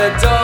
the door.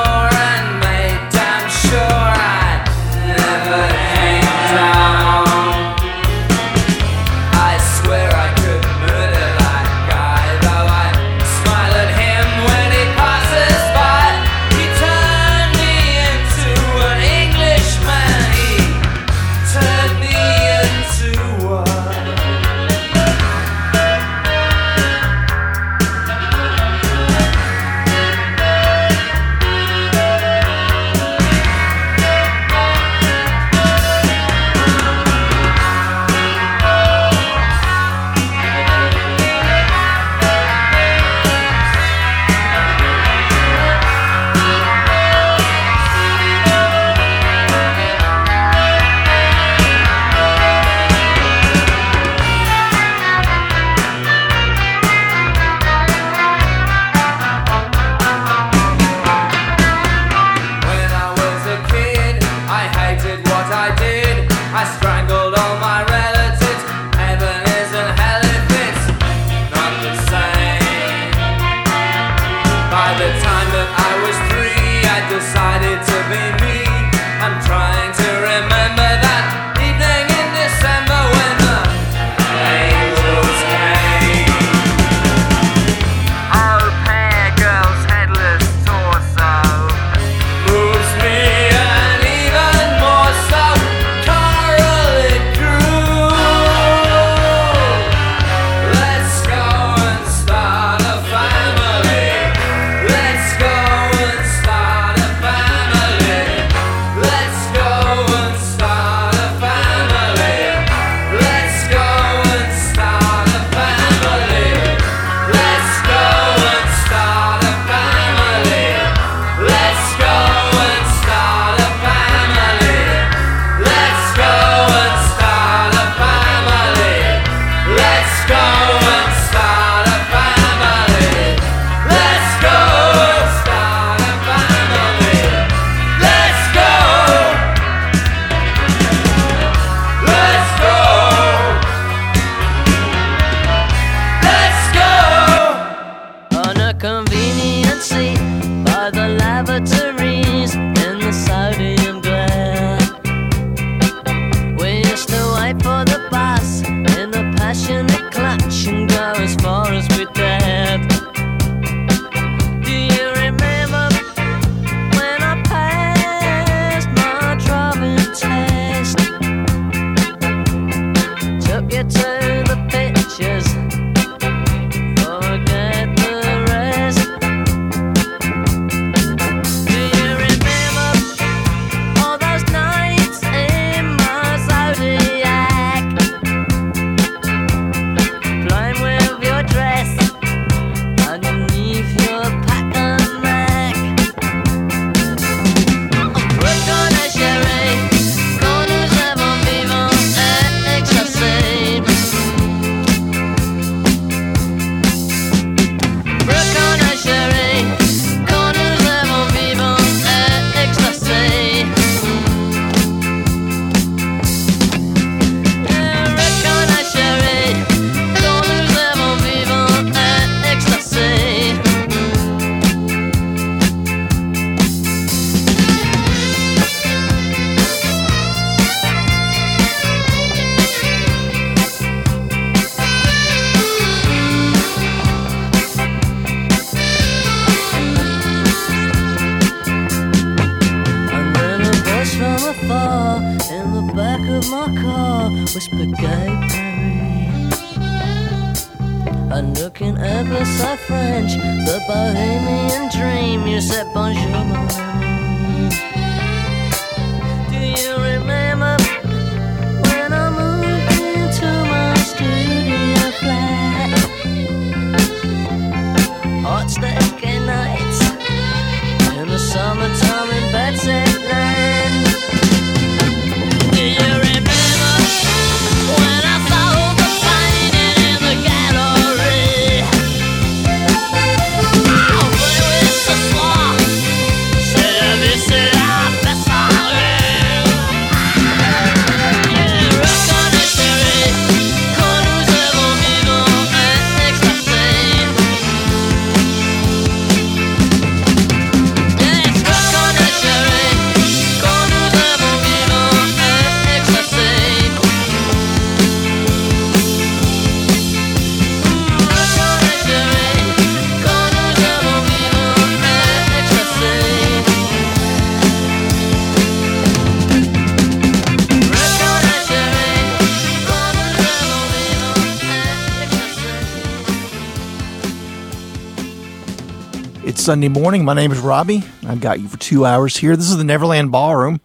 Sunday morning. My name is Robbie. I've got you for two hours here. This is the Neverland Ballroom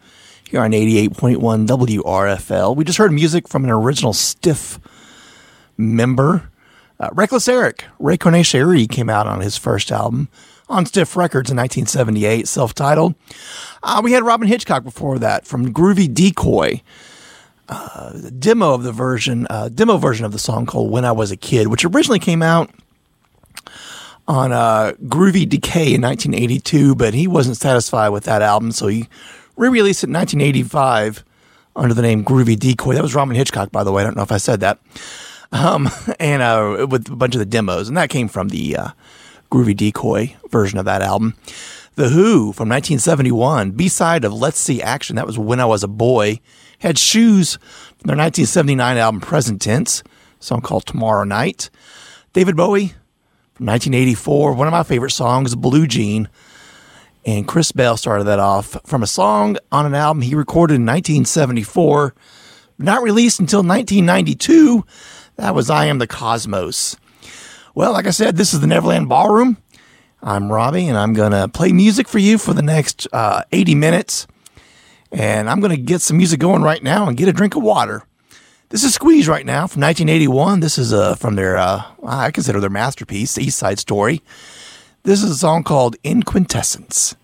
here on 88.1 WRFL. We just heard music from an original Stiff member. Uh, Reckless Eric, Ray Cornet came out on his first album on Stiff Records in 1978, self titled. Uh, we had Robyn Hitchcock before that from Groovy Decoy. Uh, demo of the version, uh, demo version of the song called "When I Was a Kid," which originally came out on uh, Groovy Decay in 1982, but he wasn't satisfied with that album, so he re-released it in 1985 under the name Groovy Decoy. That was Robyn Hitchcock, by the way. I don't know if I said that. Um, and uh, with a bunch of the demos, and that came from the uh, Groovy Decoy version of that album. The Who from 1971, B side of Let's See Action. That was When I Was a Boy. Had Shoes from their 1979 album Present Tense, song called Tomorrow Night. David Bowie 1984, one of my favorite songs, Blue Jean. And Chris Bell started that off from a song on an album he recorded in 1974, not released until 1992. That was I Am the Cosmos. Well, like I said, this is the Neverland Ballroom. I'm Robbie, and I'm going to play music for you for the next uh, 80 minutes. And I'm going to get some music going right now and get a drink of water. This is Squeeze right now from 1981. This is uh, from their, uh, I consider their masterpiece, East Side Story. This is a song called In Quintessence.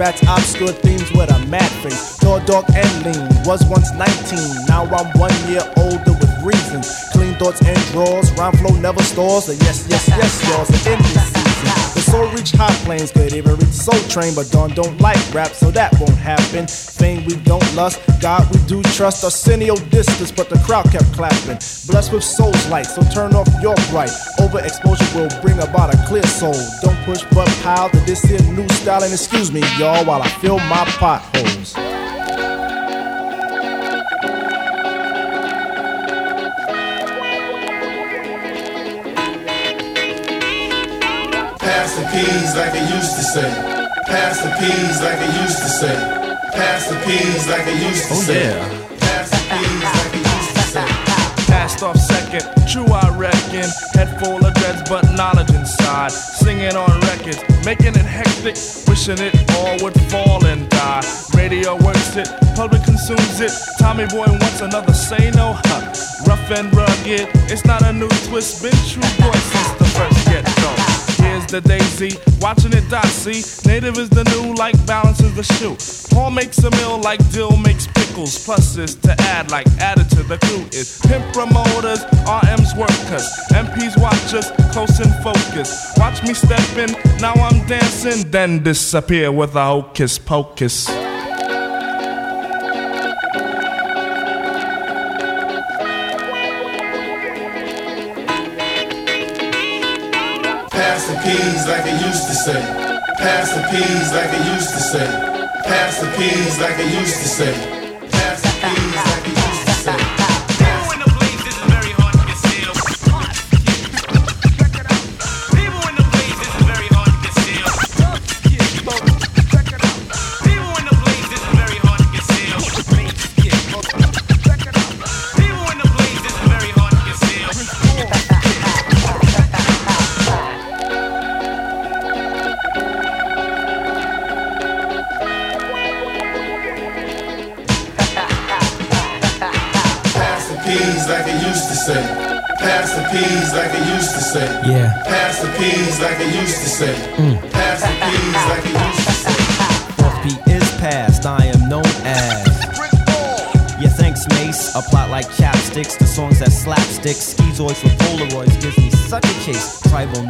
Mature. Obscure themes with a mad face. Dog, dog, and lean. Was once 19. Now I'm one year older with reasons. Clean thoughts and draws. Rhyme flow never stalls. A yes, yes, yes, y'all's this season. The soul reach high planes, could even reach Soul Train, but don't like rap, so that won't happen. Fame we don't lust, God we do trust. Arsenio distance, but the crowd kept clapping. Blessed with soul's light, so turn off your bright. Overexposure will bring about a clear soul. Don't push but pile to this here new style, and excuse me, y'all, while I fill my potholes. Pass the peas like it used to say. Pass the peas like it used to say. Pass the peas like it used to Oh, say. yeah. Pass the peas like it used to say. Passed off second, true I reckon. Head full of dreads, but knowledge inside. Singing on records, making it hectic. Wishing it all would fall and die. Radio works it, public consumes it. Tommy Boy wants another say no. Huh. Rough and rugged, it's not a new twist. Been true boy since the first get go. Here's the daisy, watching it dot see. Native is the new, like balance is the shoe. Paul makes a meal like dill makes pickles. Pluses to add, like added to the crew is pimp promoters, RM's workers, MPs watch us, close in focus. Watch me step in, now I'm dancing, then disappear with a hocus pocus. Pass the peas like it used to say. Pass the peas like it used to say. Pass the peas like it used to say. Slapstick. Schizoids with Polaroids gives me such a chase. Tribal,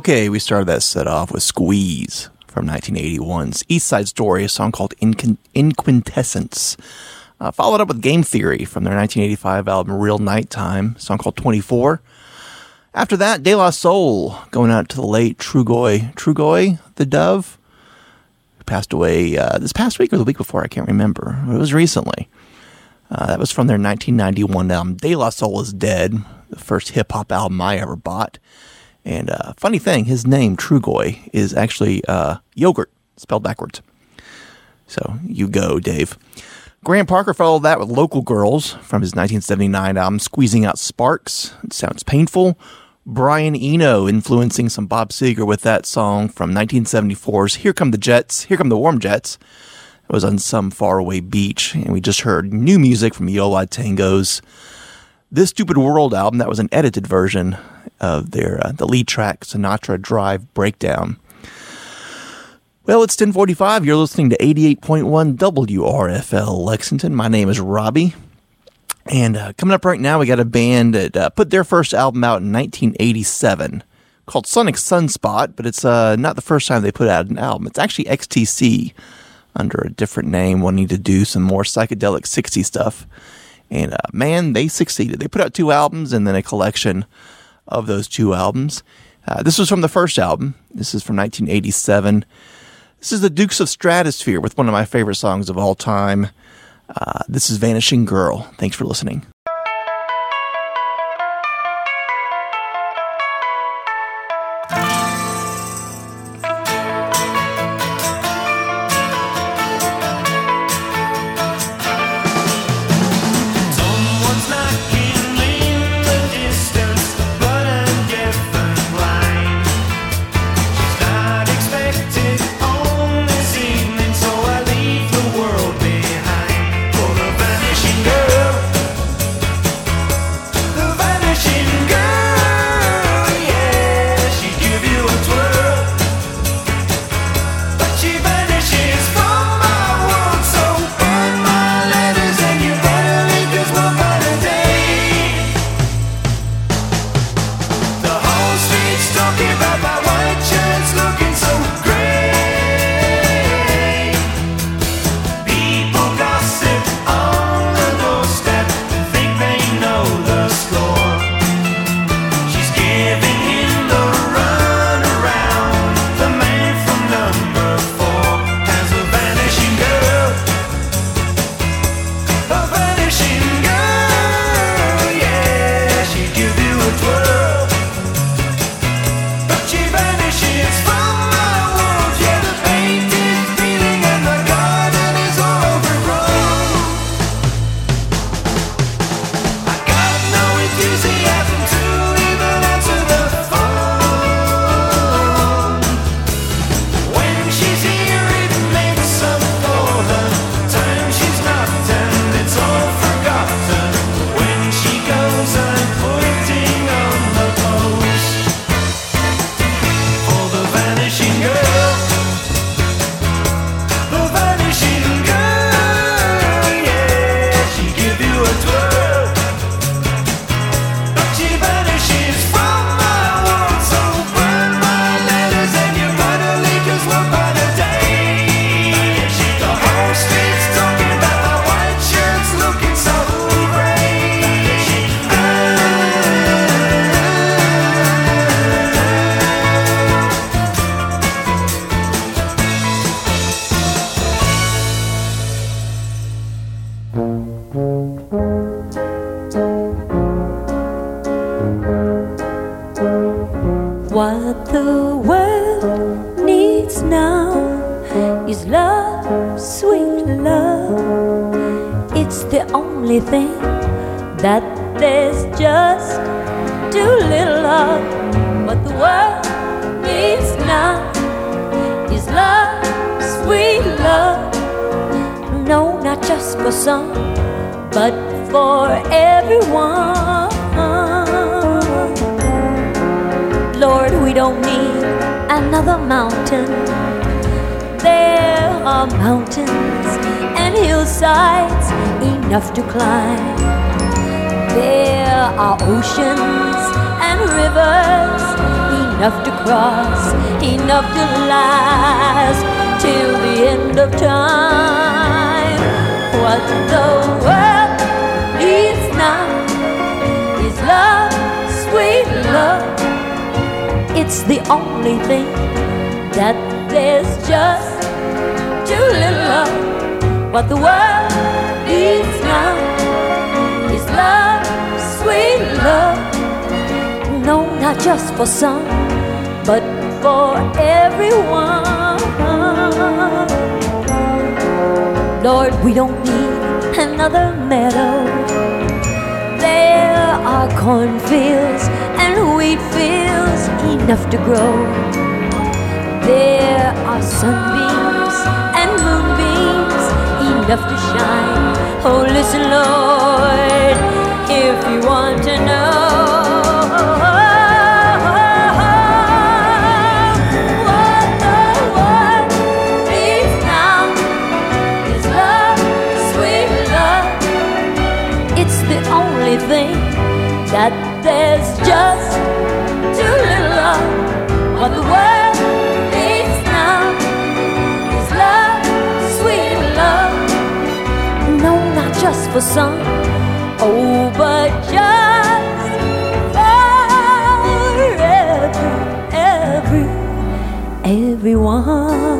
Okay, we started that set off with Squeeze from 1981's East Side Story, a song called Inquin- In Quintessence. Uh, followed up with Game Theory from their 1985 album Real Nighttime, song called 24. After that, De La Soul, going out to the late Trugoy, Trugoy, the Dove, who passed away uh, this past week or the week before, I can't remember. It was recently. Uh, that was from their 1991 album, De La Soul is Dead, the first hip hop album I ever bought. And uh, funny thing, his name, Trugoy, is actually uh, yogurt, spelled backwards. So you go, Dave. Graham Parker followed that with Local Girls from his 1979 album, Squeezing Out Sparks. It sounds painful. Brian Eno influencing some Bob Seger with that song from 1974's Here Come the Jets, Here Come the Warm Jets. It was on some faraway beach. And we just heard new music from Yo La Tengo's This Stupid World album. That was an edited version of their uh, the lead track Sinatra Drive Breakdown. Well, it's 1045. You're listening to 88.1 WRFL Lexington. My name is Robbie. And uh, coming up right now, we got a band that uh, put their first album out in 1987 called Psonic Psunspot, but it's uh, not the first time they put out an album. It's actually XTC under a different name, wanting to do some more psychedelic 60 stuff. And uh, man, they succeeded. They put out two albums and then a collection of those two albums. Uh, this was from the first album. This is from 1987. This is the Dukes of Stratosphear with one of my favorite songs of all time. Uh, this is Vanishing Girl. Thanks for listening. The only thing that there's just too little of. What the world needs now is love, sweet love. No, not just for some, but for everyone. Lord, we don't need another meadow. There are cornfields and wheat fields enough to grow. There are sunbeams and moonbeams enough to shine. Oh, listen, Lord, if you want to know. There's just too little of. What the world needs now is love, sweet love. No, not just for some, oh, but just for every, every, everyone.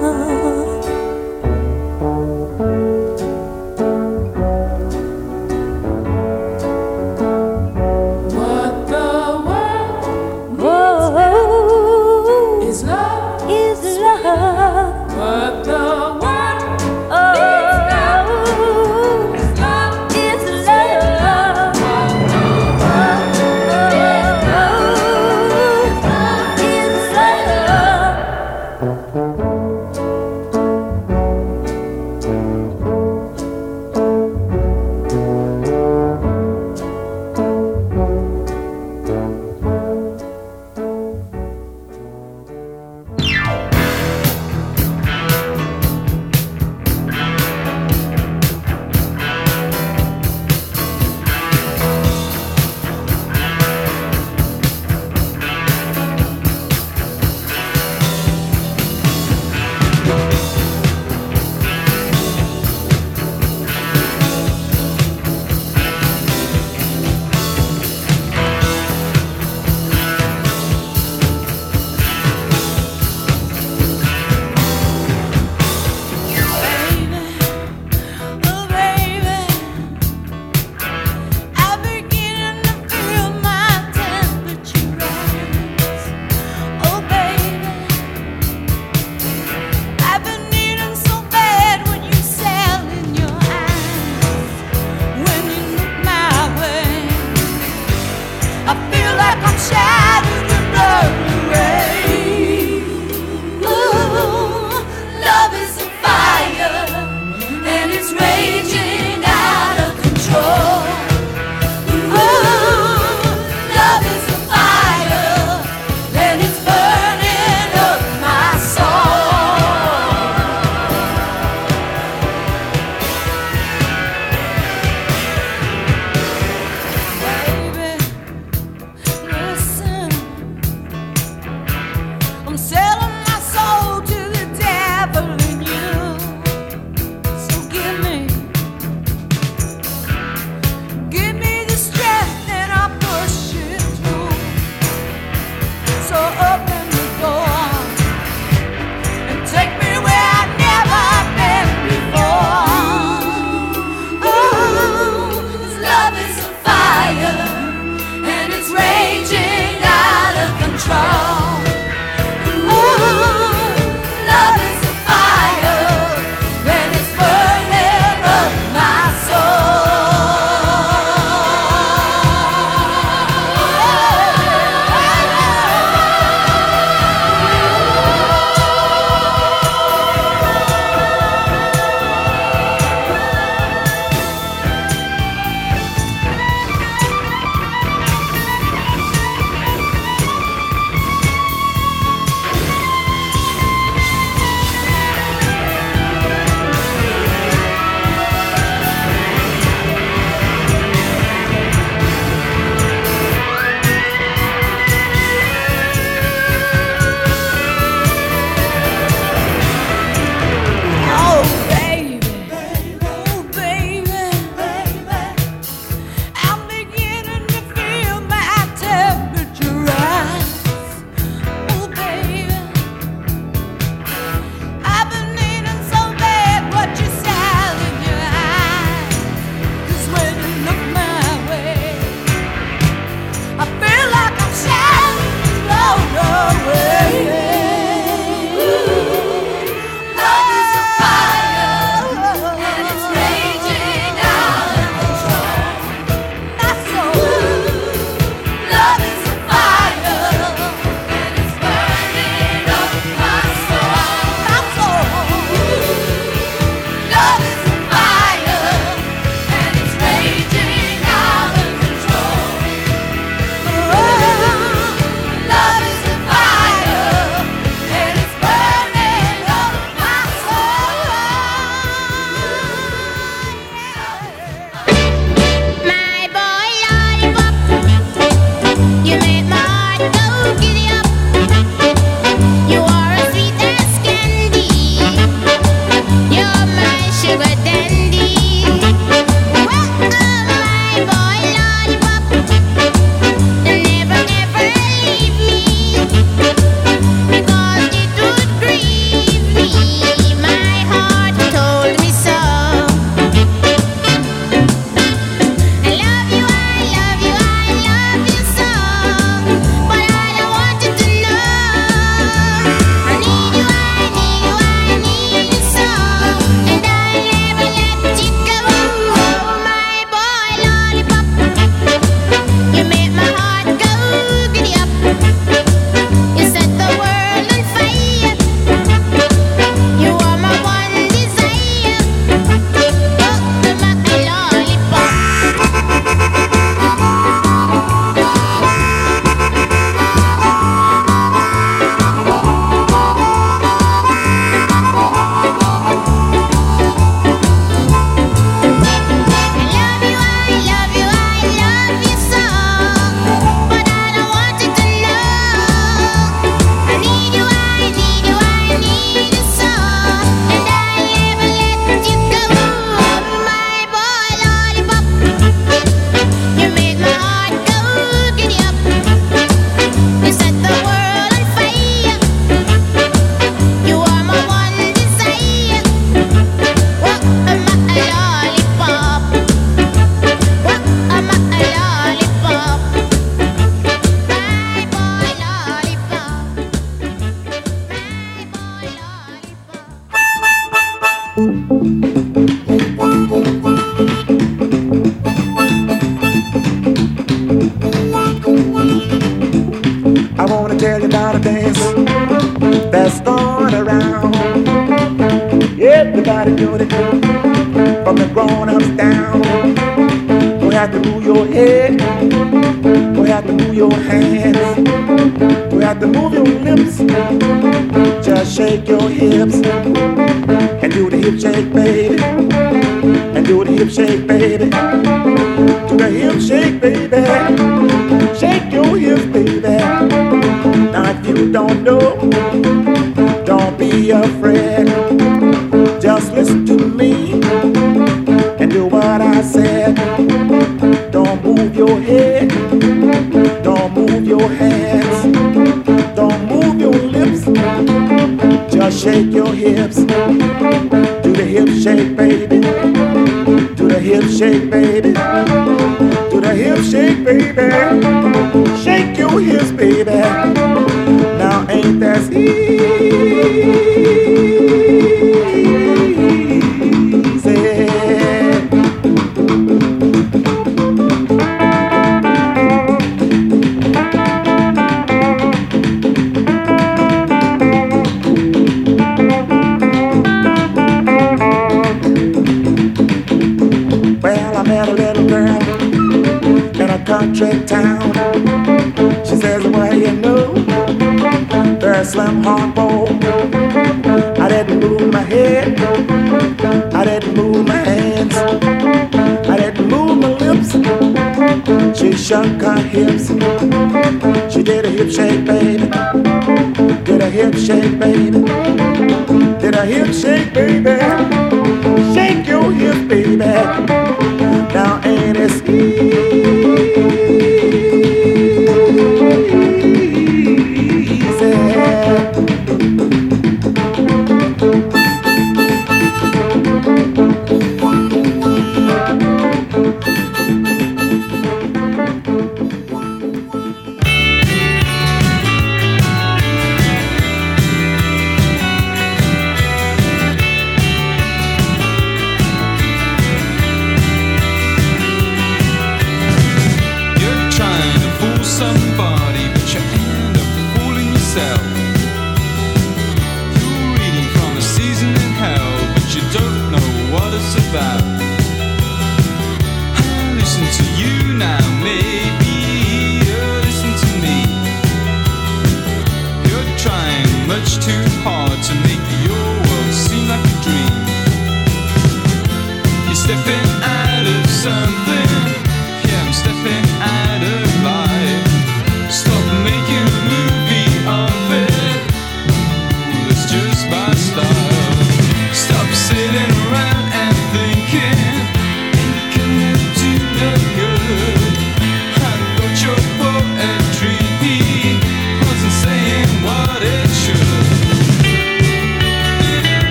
survive.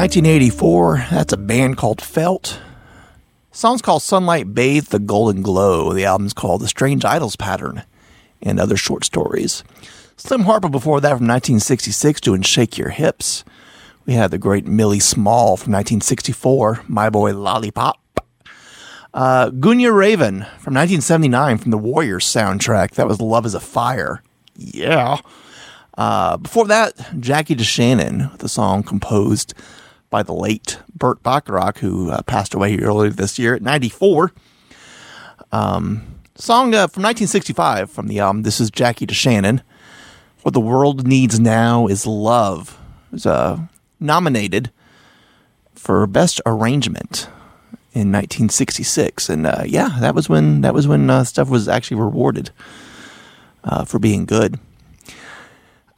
1984, that's a band called Felt. song's called Sunlight Bathe the Golden Glow. The album's called The Strange Idols Pattern and Other Short Stories. Slim Harpo before that from 1966 doing Shake Your Hips. We had the great Millie Small from 1964, My Boy Lollipop. Uh, Genya Ravan from 1979 from the Warriors soundtrack. That was Love is a Fire. Yeah. Uh, before that, Jackie DeShannon a song composed by the late Burt Bacharach, who uh, passed away earlier this year at 94. Um, song uh, from 1965 from the album This is Jackie DeShannon. What the World Needs Now is Love. It was uh, nominated for Best Arrangement in 1966, and uh, yeah, that was when that was when uh, stuff was actually rewarded uh, for being good.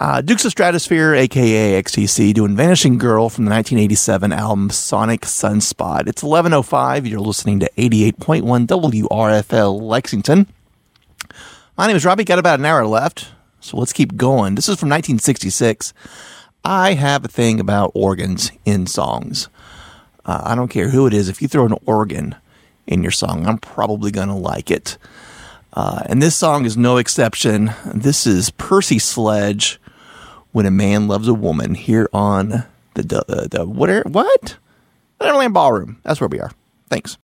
Uh, Dukes of Stratosphear, aka XTC, doing Vanishing Girl from the 1987 album Psonic Psunspot. It's 11.05. You're listening to 88.1 WRFL Lexington. My name is Robbie. Got about an hour left, so let's keep going. This is from 1966. I have a thing about organs in songs. Uh, I don't care who it is. If you throw an organ in your song, I'm probably going to like it. Uh, and this song is no exception. This is Percy Sledge when a man loves a woman here on the the, the what are, what the Neverland Ballroom. That's where we are. Thanks.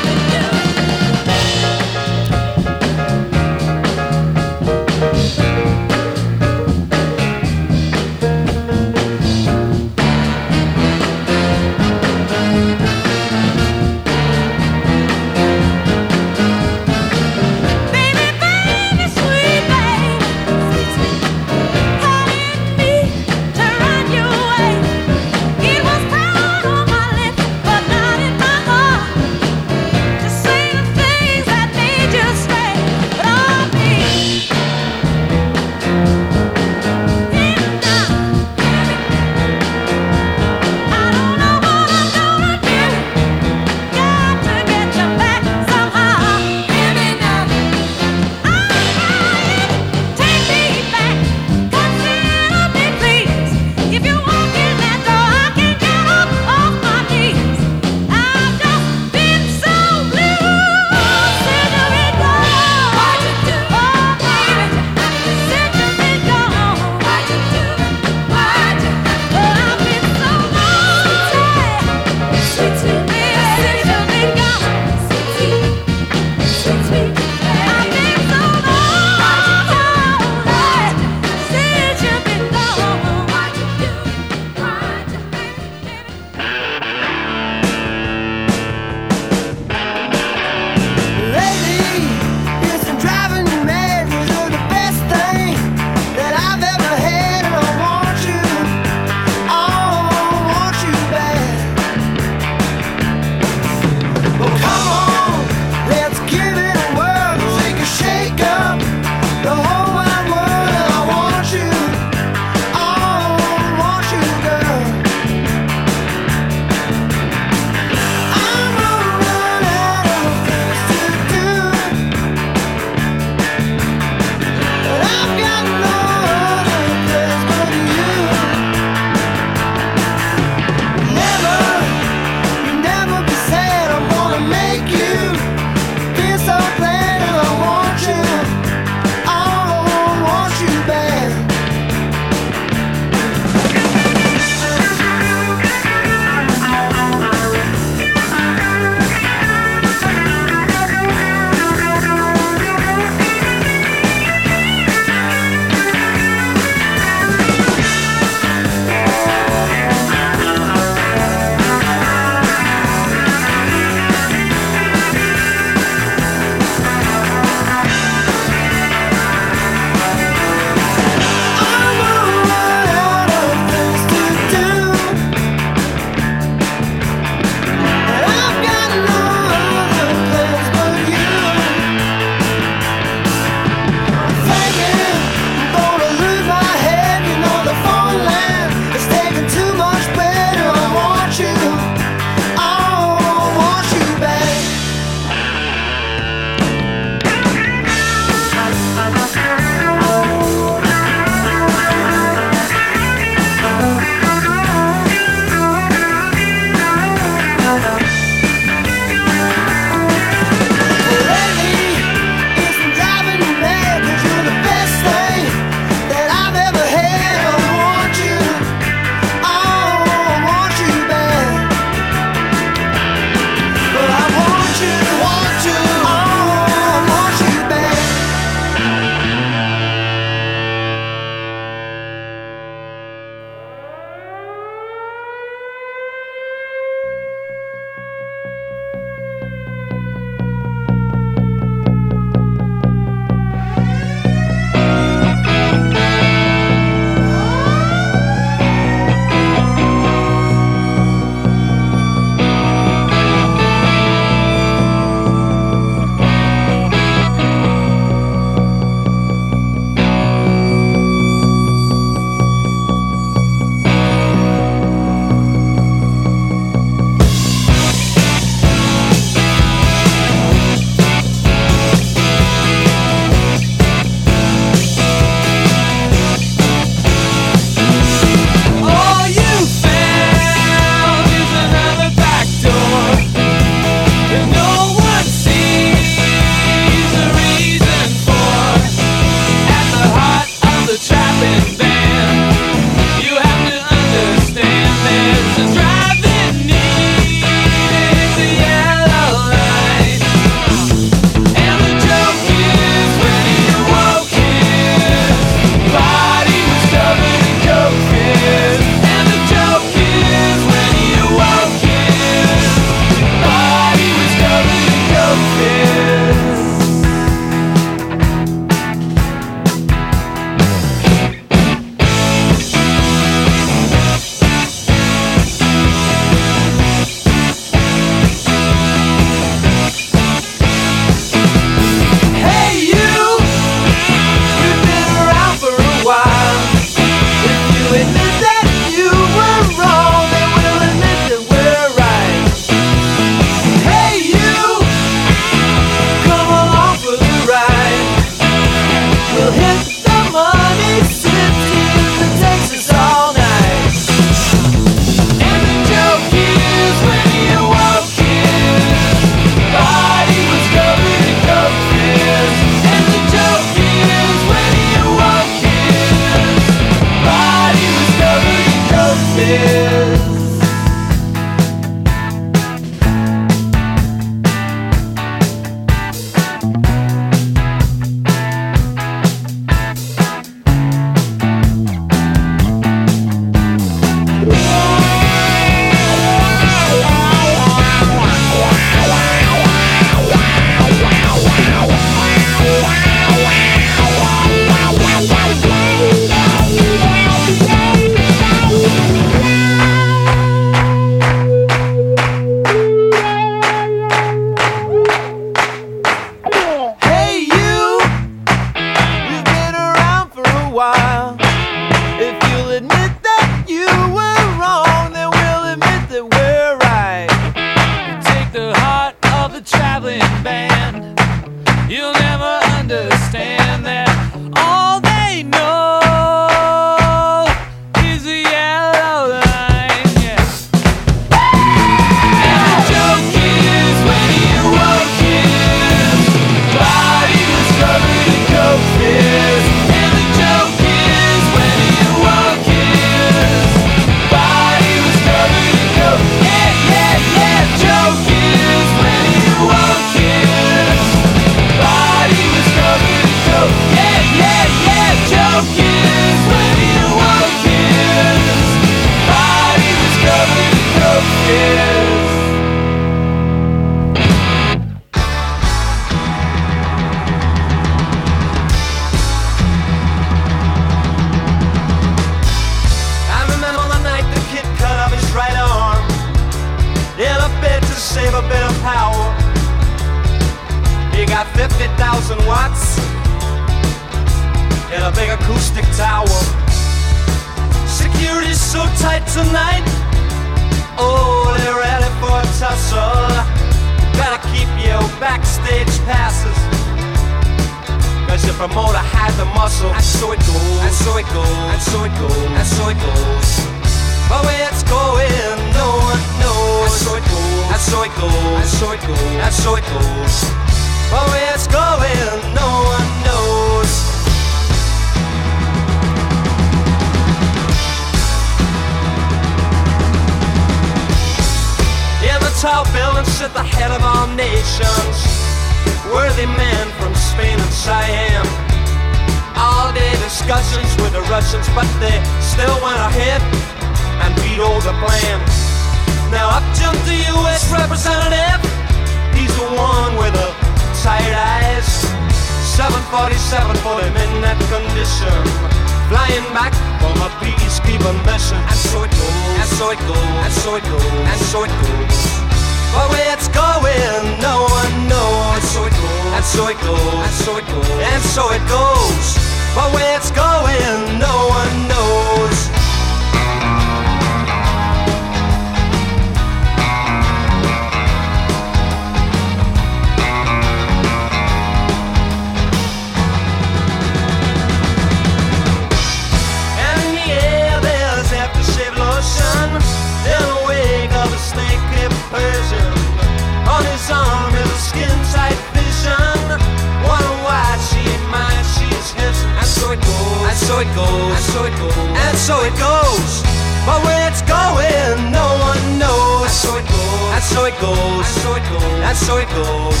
So it goes, and so it goes, and so it goes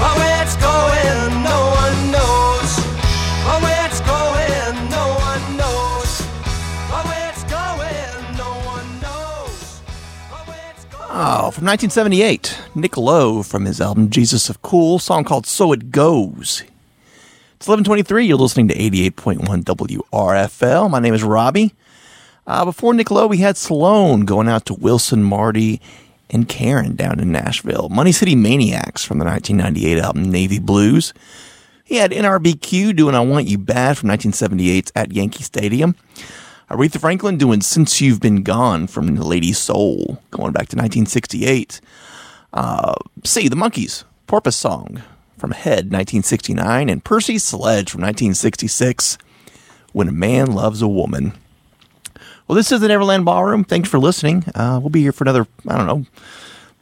But where it's going, no one knows But where it's going, no one knows But where it's going, no one knows Oh, from 1978, Nick Lowe from his album Jesus of Cool, song called So It Goes. It's 1123, you're listening to 88.1 WRFL. My name is Robbie. Uh, before Nick Lowe, we had Sloan going out to Wilson, Marty, and Karen down in Nashville. Money City Maniacs from the 1998 album Navy Blues. He had NRBQ doing I Want You Bad from 1978 at Yankee Stadium. Aretha Franklin doing Since You've Been Gone from Lady Soul, going back to 1968. Uh, see, The Monkees, Porpoise Song from Head, 1969, and Percy Sledge from 1966, When a Man Loves a Woman. Well, this is the Neverland Ballroom. Thanks for listening. Uh, we'll be here for another, I don't know,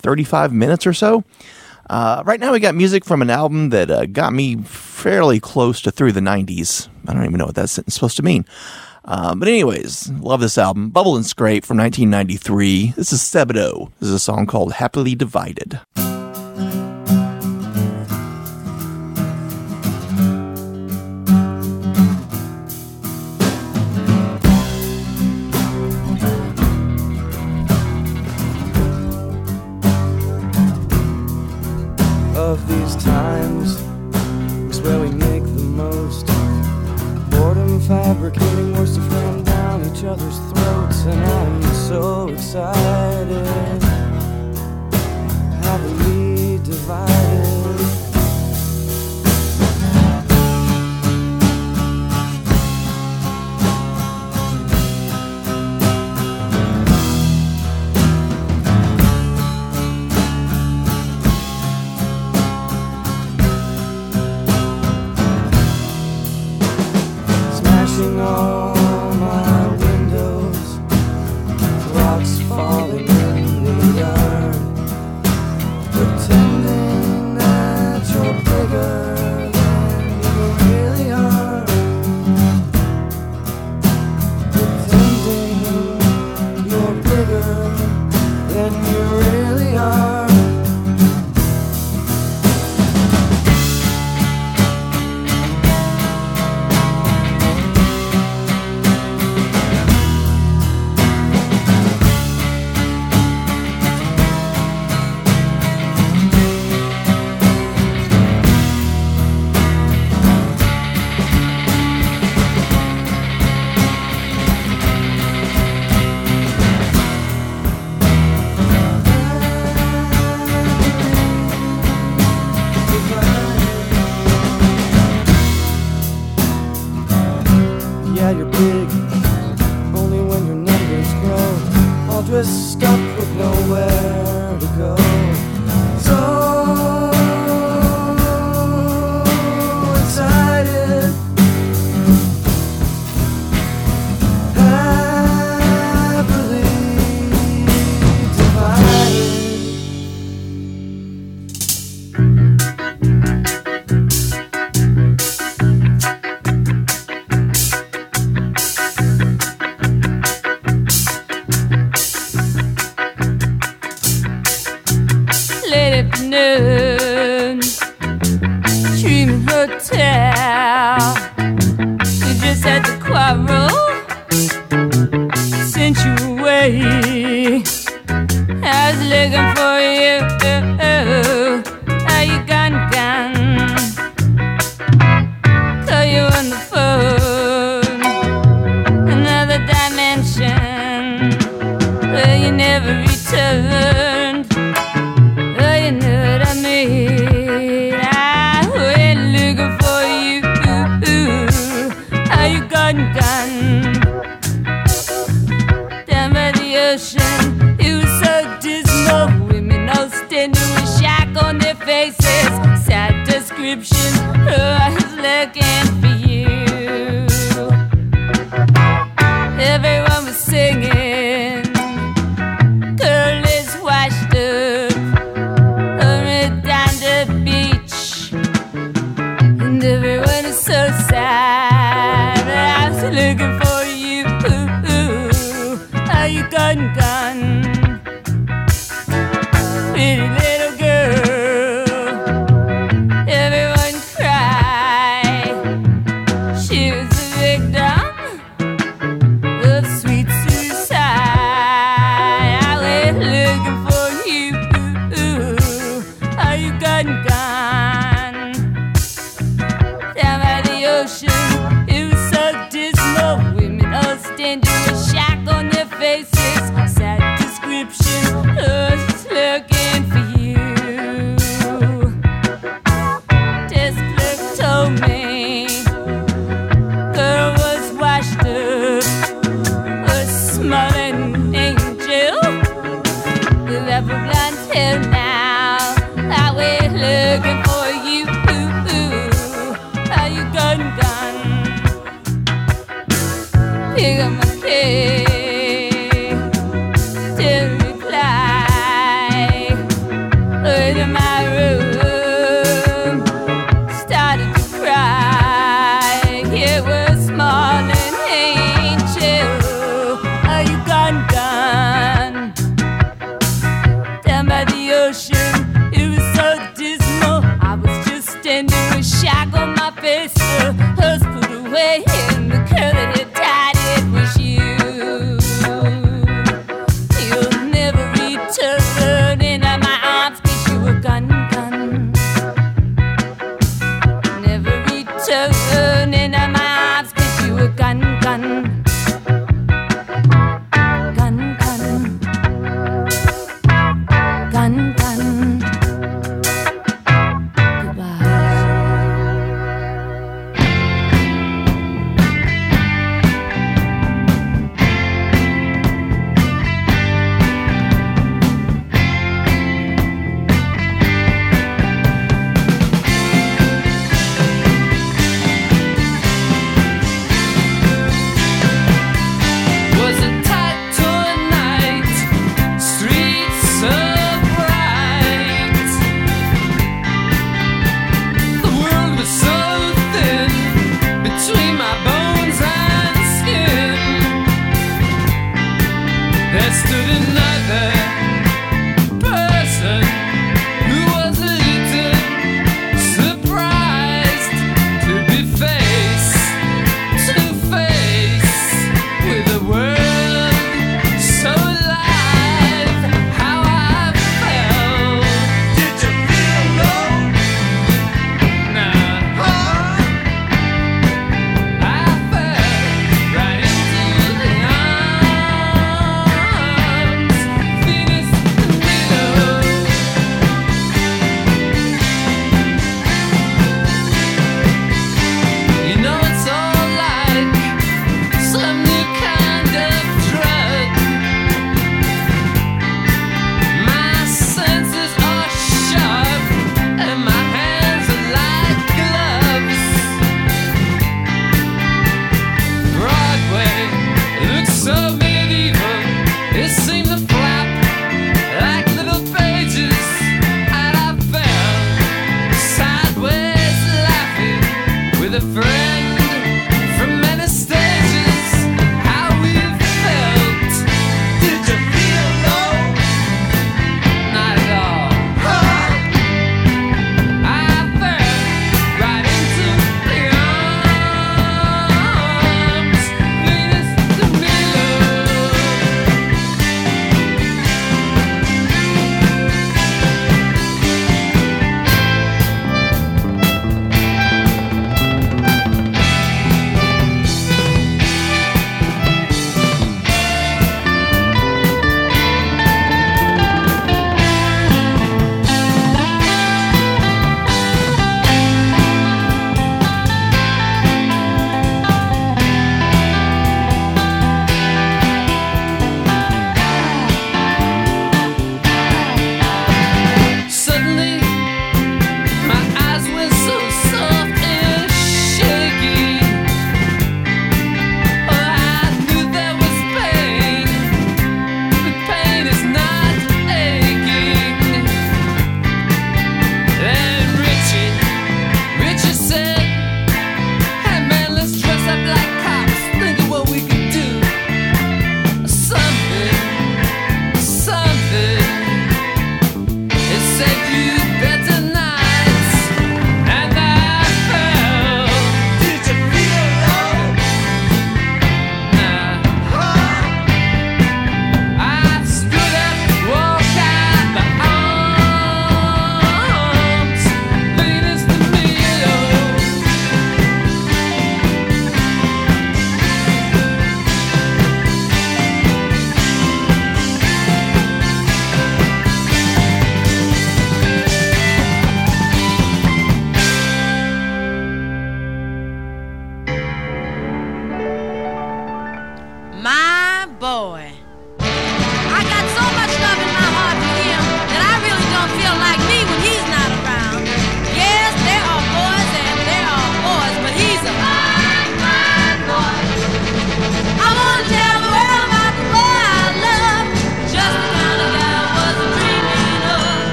35 minutes or so. Uh, right now, we got music from an album that uh, got me fairly close to through the 90s. I don't even know what that's supposed to mean. Uh, but, anyways, love this album. Bubble and Scrape from 1993. This is Sebadoh. This is a song called Happily Divided. So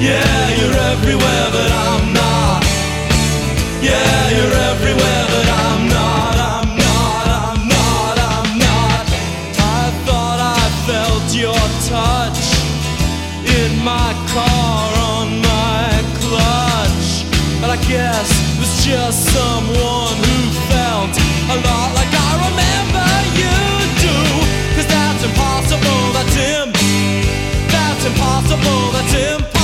Yeah, you're everywhere, but I'm not. Yeah, you're everywhere, but I'm not. I'm not, I'm not, I'm not. I thought I felt your touch in my car on my clutch. But I guess it's just someone who felt a lot like I remember you that's impossible, that's. That's impossible, that's impossible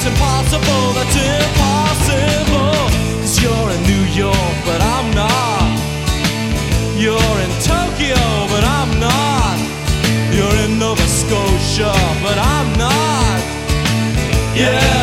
it's impossible that's impossible. Cause you're in New York but I'm not. You're in Tokyo but I'm not. You're in Nova Scotia but I'm not. Yeah.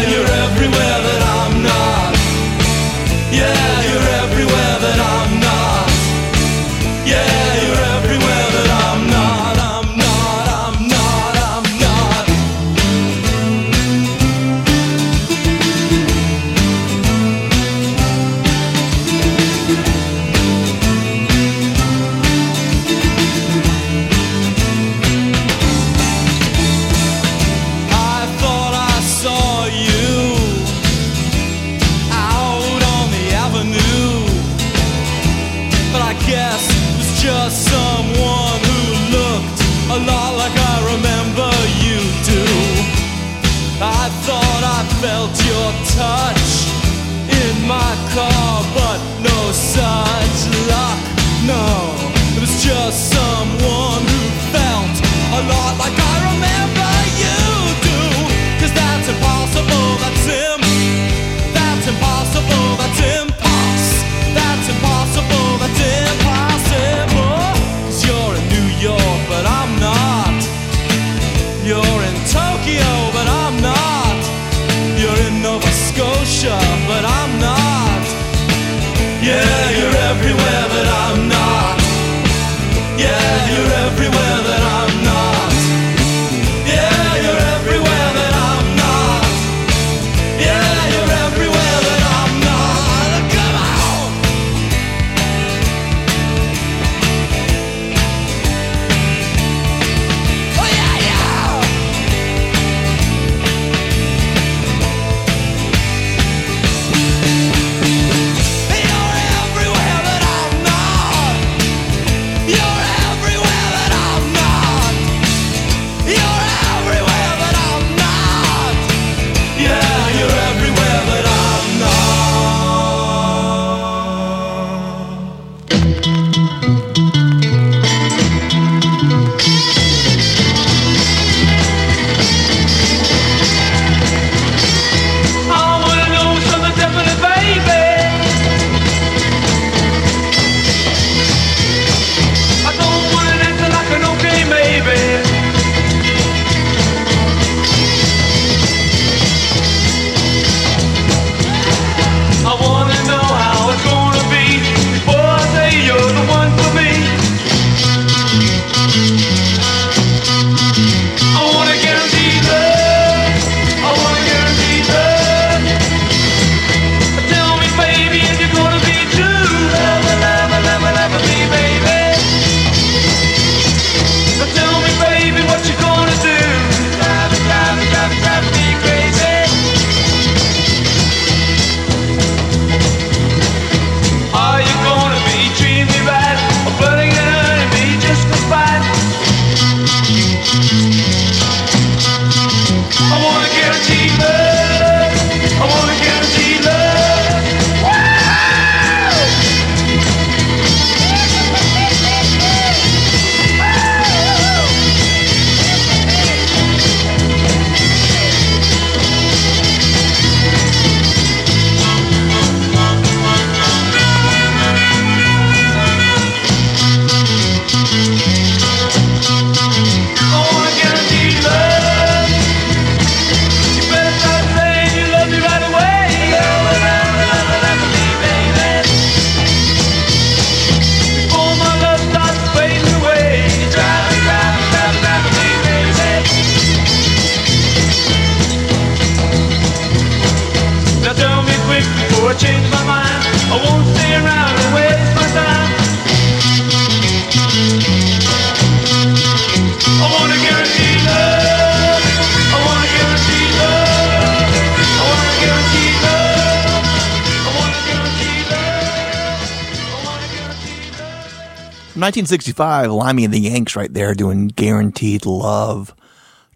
1965, Limey and the Yanks right there doing Guaranteed Love.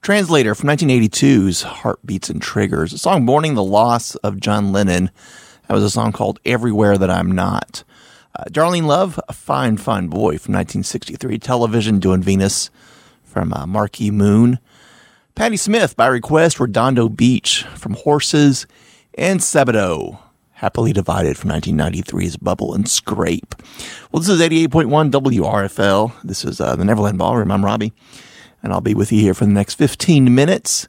Translator from 1982's Heartbeats and Triggers. A song mourning the loss of John Lennon. That was a song called Everywhere That I'm Not. Uh, Darlene Love, A Fine, Fine Boy from 1963. Television doing Venus from uh, Marquee Moon. Patti Smith by request Redondo Beach from Horses. And Sebadoh, Happily Divided from 1993's Bubble and Scrape. Well, this is 88.1 WRFL. This is uh, the Neverland Ballroom. I'm Robbie, and I'll be with you here for the next 15 minutes.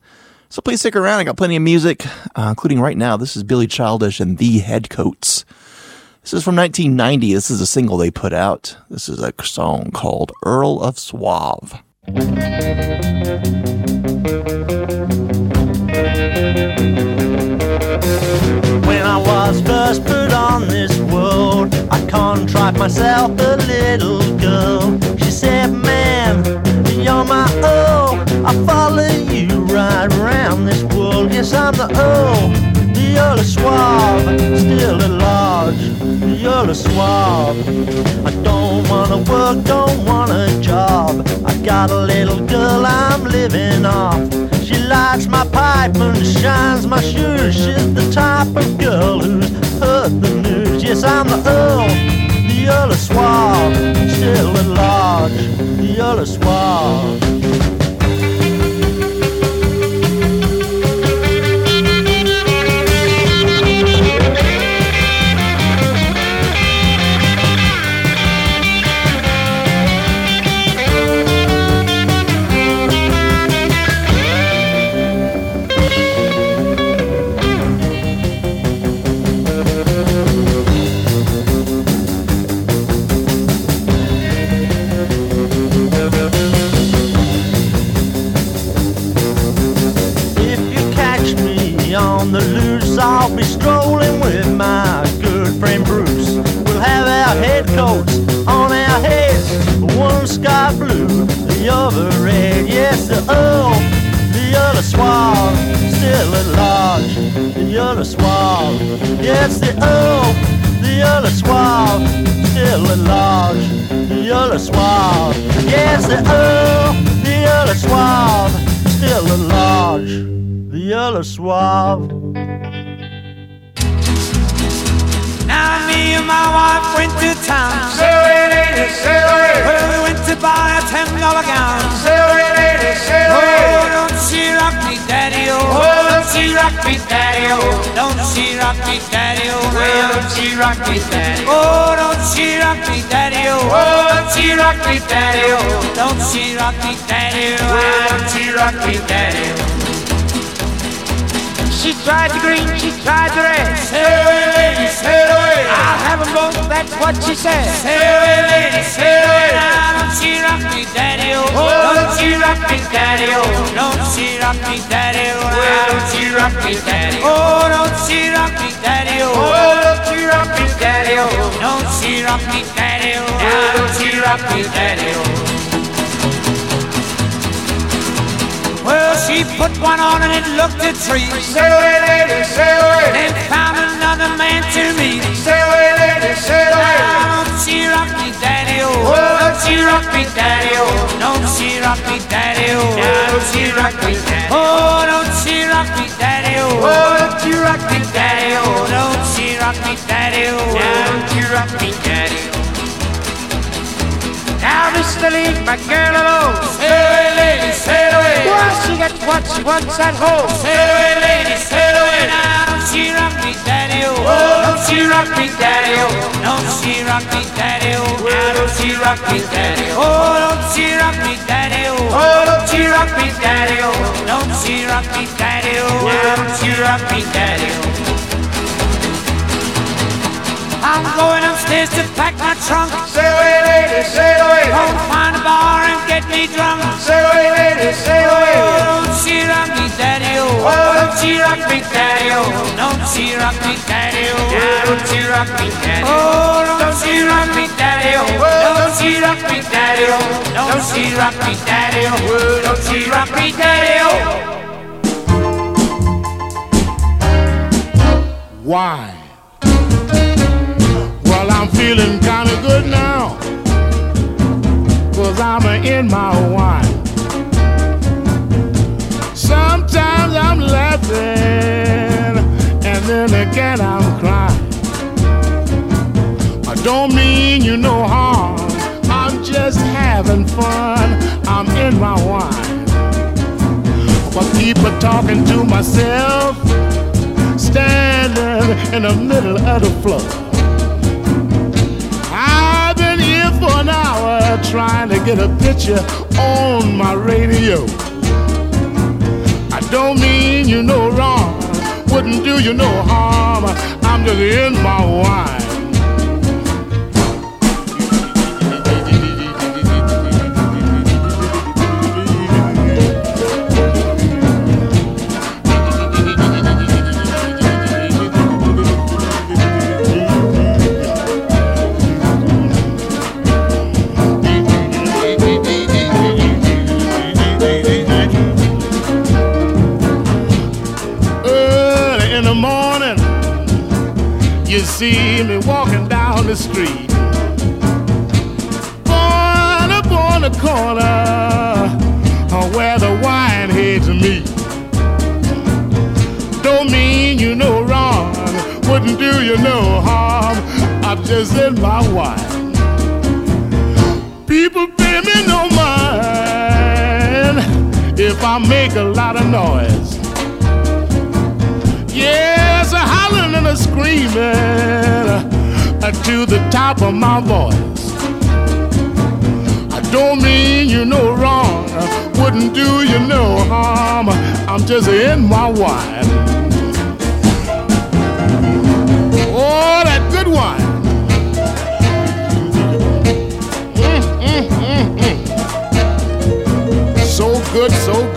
So please stick around. I got plenty of music, uh, including right now. This is Billy Childish and The Headcoats. This is from 1990. This is a single they put out. This is a song called Earl of Suave. Was first put on this world, I contrived myself a little girl. She said, Man, you're my Earl. I follow you right around this world. Yes, I'm the the Earl of Suave, still at large, the Earl of Suave. I don't wanna work, don't want a job. I got a little girl I'm living off. She lights my pipe and shines my shoes. She's the type of girl who's heard the news. Yes, I'm the Earl, the Earl of Suave, still at large, the Earl of Suave. Suave. Yes, the Earl, the suave, still at large, the suave. Yes, the Earl, the suave, still at large, the suave. Now me and my wife went to town. Sail away, lady, sail away. Well, we went to buy a ten dollar gown. Sail away, lady, sail away. Oh, don't she rock me, daddy? Oh, oh don't she rock me, daddy? Oh, don't she rock me, daddy? Oh, well, don't she rock me, daddy? Oh, don't she rock me, daddy? Oh, oh don't she oh. oh, rock oh. me, daddy? Oh, don't she rock me, daddy? Oh, don't she rock me, daddy? She tried the green, she tried the red. Sail away, lady, sail away. I'll have them both, that's what she said. Sail away, lady, sail away. Now don't she oh. rock me, daddy, oh. Don't she oh. rock oh. me, daddy, oh. Don't she rock me, daddy, oh. Now don't she rock me, daddy, oh. Don't she rock me, daddy, oh. Don't she rock me, daddy, oh. Don't she rock me, daddy, oh. Now don't she rock me, daddy, oh. Well, she put one on and it looked a treat. Sail away, lady, sail away. Then found another man to meet. Sail away, lady, sail away. Now don't she rock me, daddy, oh. oh don't she rock me, daddy, oh. Don't she rock me, daddy, oh. Now don't she rock me, daddy. Oh, don't she rock me, daddy, oh. don't she rock me, daddy, oh. Don't she rock me, daddy, oh. Now don't she rock me, daddy, oh. Now, Mr. Lee, my girl alone. Sail away, lady, sail away. Why she got what she wants at home. Sail away, lady, sail away. Now, she rock me, daddy, oh. oh don't she rock me, daddy, oh. Don't she rock me, daddy, oh. Now, don't she rock me, daddy, oh. Don't she rock me, daddy, oh. Oh, don't she rock me, daddy, oh. oh don't oh. oh, she rock me, daddy, oh. Now, don't she rock me, daddy, oh. I'm going upstairs to pack my trunk. Sail away, lady, sail away. Home, find a bar and get me drunk. Sail away, lady, sail away. Oh, don't she rock me, daddy, oh. Oh, don't she rock me, daddy, oh. Don't she rock me, daddy, oh. Yeah, don't she oh. rock oh. me, daddy. Oh, don't she rock me, daddy, oh. Don't she rock me, daddy, oh. Don't she rock me, daddy, oh. Don't she rock me, daddy, oh. Why? Well, I'm feeling kinda good now. cause I'm in my wine. Sometimes I'm laughing, and then again I'm crying. I don't mean you no harm, I'm just having fun. I'm in my wine. But people talking to myself, standing in the middle of the floor. Hour trying to get a picture on my radio. I don't mean you no wrong, wouldn't do you no harm. I'm just in my wine. See me walking down the street. Born up on the corner where the wine heads meet. Don't mean you no wrong, wouldn't do you no harm. I'm just in my wine. People pay me no mind if I make a lot of noise. A screaming to the top of my voice. I don't mean you no wrong, wouldn't do you no harm. I'm just in my wine. Oh, that good wine. Mm, mm, mm, mm. So good, so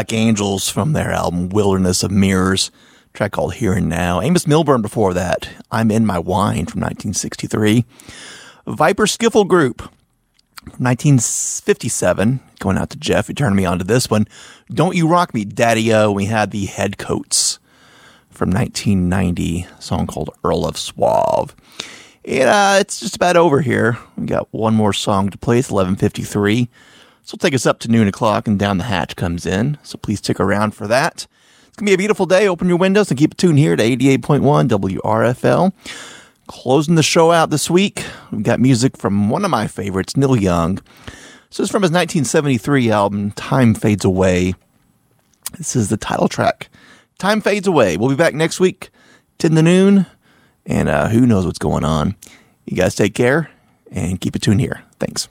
Black Angels from their album Wilderness of Mirrors, track called Here and Now. Amos Milburn before that, I'm in My Wine from 1963. Viper Skiffle Group from 1957, going out to Jeff, who turned me on to this one. Don't You Rock Me, Daddy O. We had the Headcoats from 1990, a song called Earl of Suave. And uh, it's just about over here. We got one more song to play. It's 11:53. So it'll take us up to noon o'clock, and down the hatch comes in. So please stick around for that. It's gonna be a beautiful day. Open your windows and keep it tuned here to 88.1 WRFL. Closing the show out this week, we've got music from one of my favorites, Neil Young. This is from his 1973 album, Time Fades Away. This is the title track. Time Fades Away. We'll be back next week, 10 to noon, and uh, who knows what's going on. You guys take care and keep it tuned here. Thanks.